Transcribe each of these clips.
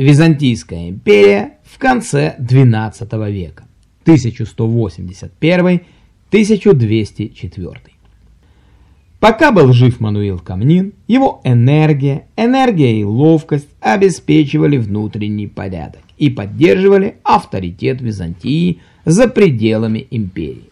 Византийская империя в конце XII века 1181-1204. Пока был жив Мануил Камнин, его энергия, энергия и ловкость обеспечивали внутренний порядок и поддерживали авторитет Византии за пределами империи.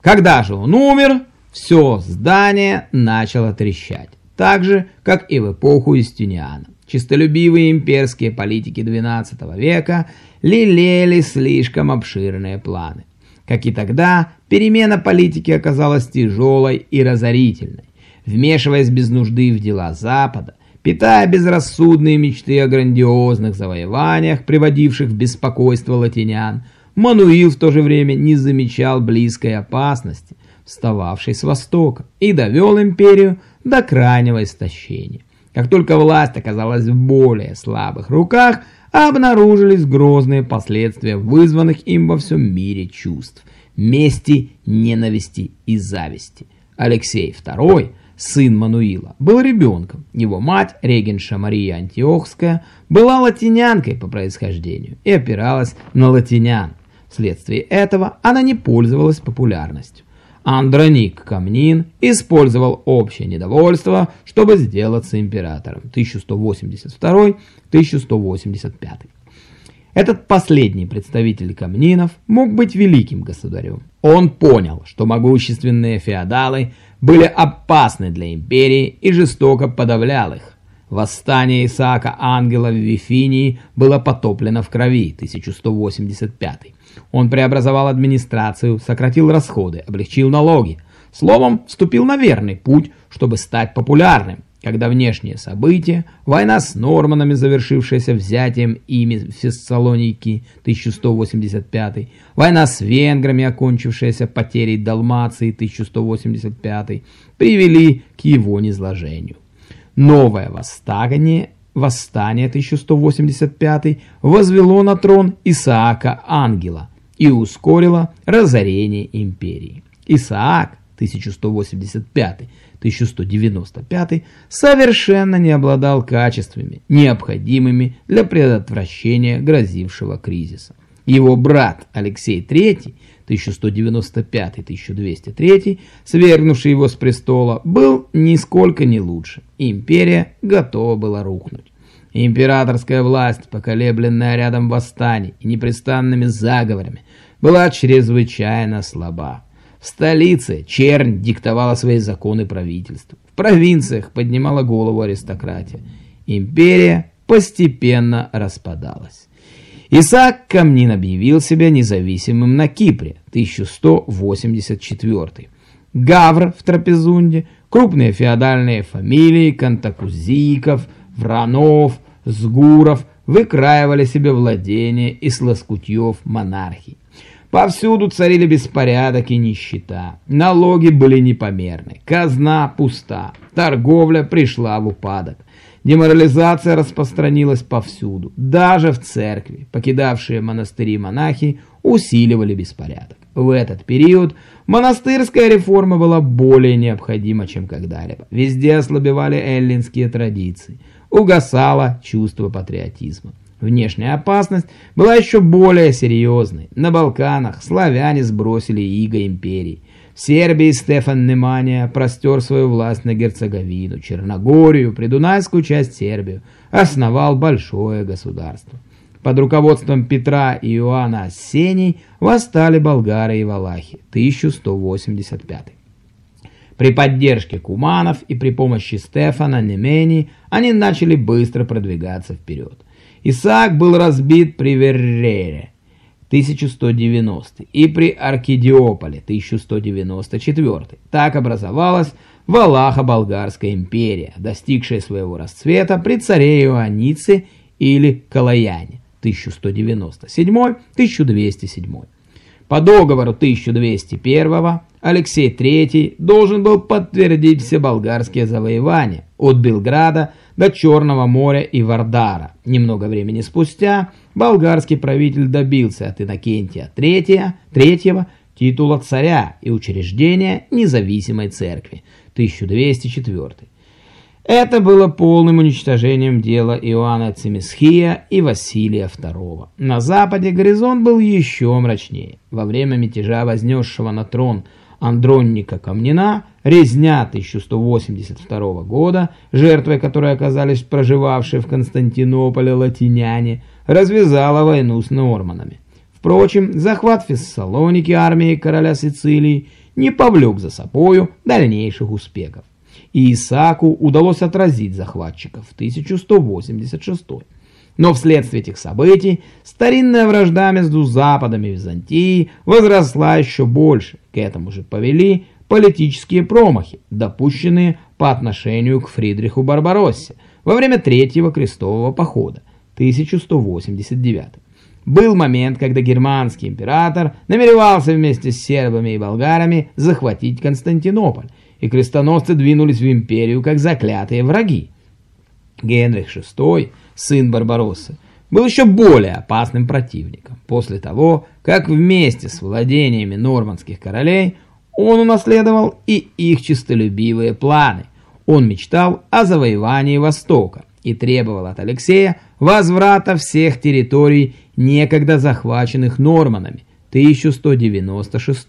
Когда же он умер, все здание начало трещать, так же, как и в эпоху Юстиниана. Чистолюбивые имперские политики XII века лелеяли слишком обширные планы. Как и тогда, перемена политики оказалась тяжелой и разорительной вмешиваясь без нужды в дела Запада, питая безрассудные мечты о грандиозных завоеваниях, приводивших в беспокойство латинян, Мануил в то же время не замечал близкой опасности, встававшей с востока, и довел империю до крайнего истощения. Как только власть оказалась в более слабых руках, обнаружились грозные последствия вызванных им во всем мире чувств – мести, ненависти и зависти. Алексей II – сын Мануила, был ребенком. Его мать, регенша Мария Антиохская, была латинянкой по происхождению и опиралась на латинян. Вследствие этого она не пользовалась популярностью. Андроник Камнин использовал общее недовольство, чтобы сделаться императором 1182-1185. Этот последний представитель Камнинов мог быть великим государем. Он понял, что могущественные феодалы – были опасны для империи и жестоко подавлял их. Восстание Исаака Ангела в Вифинии было потоплено в крови 1185. Он преобразовал администрацию, сократил расходы, облегчил налоги. Словом, вступил на верный путь, чтобы стать популярным когда внешние события, война с норманами, завершившаяся взятием ими Фессалоники 1185, война с венграми, окончившаяся потерей Далмации 1185, привели к его низложению. Новое восстание, восстание 1185 возвело на трон Исаака Ангела и ускорило разорение империи. Исаак 1185 1195 совершенно не обладал качествами, необходимыми для предотвращения грозившего кризиса. Его брат Алексей III 1195-1203, свергнувший его с престола, был нисколько не лучше. Империя готова была рухнуть. Императорская власть, поколебленная рядом восстаний и непрестанными заговорами, была чрезвычайно слаба. В столице чернь диктовала свои законы правительству. В провинциях поднимала голову аристократия. Империя постепенно распадалась. Исаак Камнин объявил себя независимым на Кипре, 1184. Гавр в Трапезунде, крупные феодальные фамилии Кантакузиков, Вранов, Сгуров выкраивали себе владения из лоскутьев монархии. Повсюду царили беспорядок и нищета. Налоги были непомерны. Казна пуста. Торговля пришла в упадок. Деморализация распространилась повсюду. Даже в церкви. Покидавшие монастыри монахи усиливали беспорядок. В этот период монастырская реформа была более необходима, чем когда-либо. Везде ослабевали эллинские традиции. Угасало чувство патриотизма. Внешняя опасность была еще более серьезной. На Балканах славяне сбросили иго империи. В Сербии Стефан Немания простер свою власть на Герцеговину, Черногорию, Придунайскую часть Сербию, основал большое государство. Под руководством Петра и Иоанна Ассений восстали болгары и валахи, 1185. При поддержке куманов и при помощи Стефана Немени они начали быстро продвигаться вперед. Исаак был разбит при Веррере 1190 и при Аркидиополе 1194. Так образовалась Валаха-Болгарская империя, достигшая своего расцвета при царе Иоаннице или Калаяне 1197-1207. По договору 1201 Алексей III должен был подтвердить все болгарские завоевания от Белграда до Черного моря и Вардара. Немного времени спустя болгарский правитель добился от Иннокентия III, III титула царя и учреждения независимой церкви 1204. Это было полным уничтожением дела Иоанна Цимисхия и Василия II. На западе горизонт был еще мрачнее. Во время мятежа, вознесшего на трон Андронника Камнина, резня 1182 года, жертвой которой оказались проживавшие в Константинополе латиняне, развязала войну с норманами. Впрочем, захват Фессалоники армии короля Сицилии не повлек за собою дальнейших успехов и Исааку удалось отразить захватчиков в 1186 но вследствие этих событий старинная вражда между Западом и Византией возросла еще больше. К этому же повели политические промахи, допущенные по отношению к Фридриху Барбароссе во время Третьего крестового похода 1189. Был момент, когда германский император намеревался вместе с сербами и болгарами захватить Константинополь, и крестоносцы двинулись в империю как заклятые враги. Генрих VI, сын Барбароссы, был еще более опасным противником. После того, как вместе с владениями нормандских королей он унаследовал и их честолюбивые планы. Он мечтал о завоевании Востока и требовал от Алексея возврата всех территорий, некогда захваченных норманами, 1196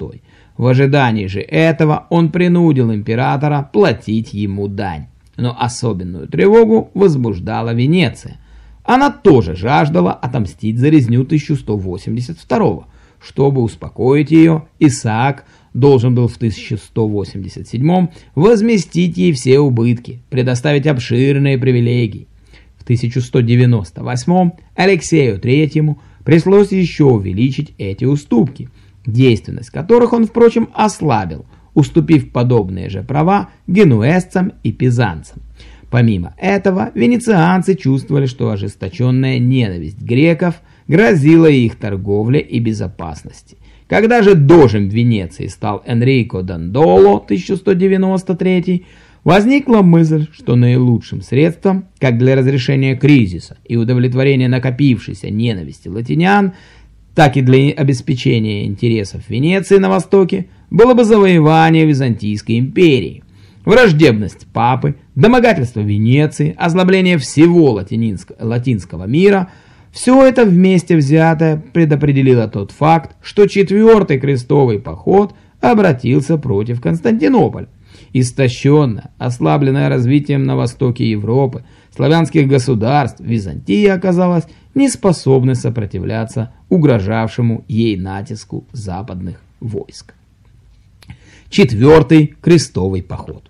в ожидании же этого он принудил императора платить ему дань. Но особенную тревогу возбуждала Венеция. Она тоже жаждала отомстить за резню 1182 Чтобы успокоить ее, Исаак должен был в 1187 возместить ей все убытки, предоставить обширные привилегии. В 1198 Алексею III пришлось еще увеличить эти уступки – действенность которых он, впрочем, ослабил, уступив подобные же права генуэзцам и пизанцам. Помимо этого, венецианцы чувствовали, что ожесточенная ненависть греков грозила их торговле и безопасности. Когда же дожем Венеции стал Энрико Дандоло 1193 возникла мысль, что наилучшим средством, как для разрешения кризиса и удовлетворения накопившейся ненависти латинян, так и для обеспечения интересов Венеции на Востоке было бы завоевание Византийской империи. Враждебность папы, домогательство Венеции, озлобление всего латинского мира – все это вместе взятое предопределило тот факт, что четвертый крестовый поход обратился против Константинополя. Истощенная, ослабленная развитием на востоке Европы, славянских государств, Византия оказалась не способной сопротивляться угрожавшему ей натиску западных войск. Четвертый крестовый поход.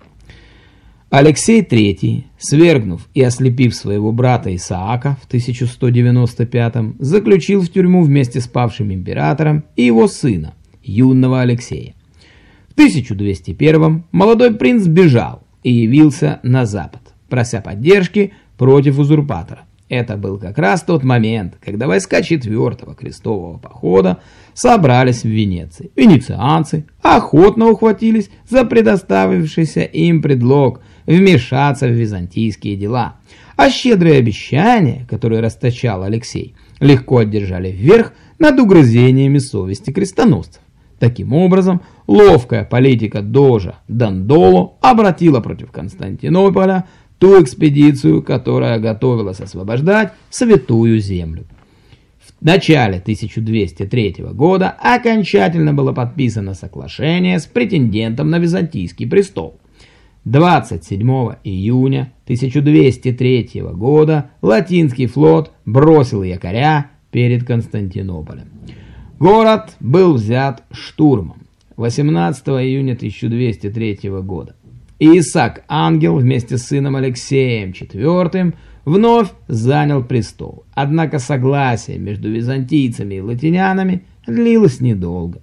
Алексей III, свергнув и ослепив своего брата Исаака в 1195 заключил в тюрьму вместе с павшим императором и его сына, юного Алексея. В 1201 молодой принц бежал и явился на запад, прося поддержки против узурпатора. Это был как раз тот момент, когда войска четвертого крестового похода собрались в Венеции. Венецианцы охотно ухватились за предоставившийся им предлог вмешаться в византийские дела. А щедрые обещания, которые расточал Алексей, легко одержали вверх над угрызениями совести крестоносцев. Таким образом, ловкая политика Дожа Дандоло обратила против Константинополя ту экспедицию, которая готовилась освобождать Святую Землю. В начале 1203 года окончательно было подписано соглашение с претендентом на Византийский престол. 27 июня 1203 года латинский флот бросил якоря перед Константинополем. Город был взят штурмом 18 июня 1203 года. Исаак Ангел вместе с сыном Алексеем IV вновь занял престол. Однако согласие между византийцами и латинянами длилось недолго.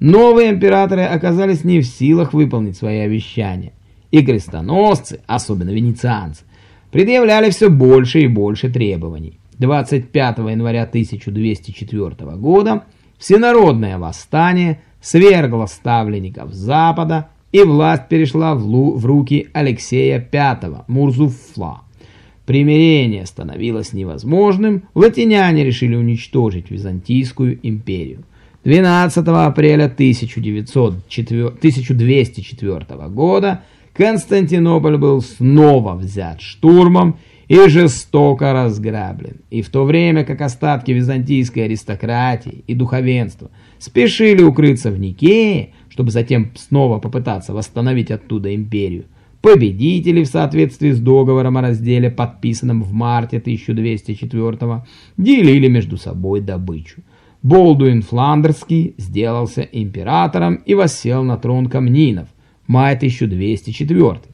Новые императоры оказались не в силах выполнить свои обещания. И крестоносцы, особенно венецианцы, предъявляли все больше и больше требований. 25 января 1204 года всенародное восстание свергло ставленников Запада и власть перешла в, лу, в руки Алексея V Мурзуфла. Примирение становилось невозможным, латиняне решили уничтожить Византийскую империю. 12 апреля 1904, 1204 года Константинополь был снова взят штурмом и жестоко разграблен. И в то время как остатки византийской аристократии и духовенства спешили укрыться в Никее, чтобы затем снова попытаться восстановить оттуда империю, победители в соответствии с договором о разделе, подписанным в марте 1204 делили между собой добычу. Болдуин Фландерский сделался императором и воссел на трон Камнинов, май 1204.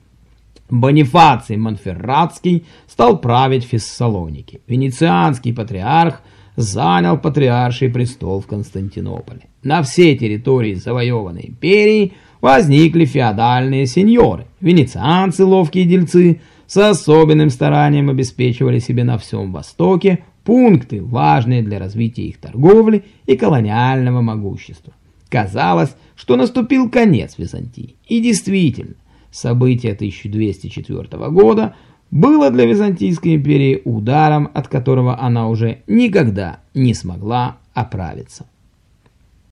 Бонифаций Монферратский стал править в Фессалонике. Венецианский патриарх занял патриарший престол в Константинополе. На всей территории завоеванной империи возникли феодальные сеньоры. Венецианцы, ловкие дельцы, с особенным старанием обеспечивали себе на всем Востоке пункты, важные для развития их торговли и колониального могущества. Казалось, что наступил конец Византии. И действительно, событие 1204 года было для Византийской империи ударом, от которого она уже никогда не смогла оправиться.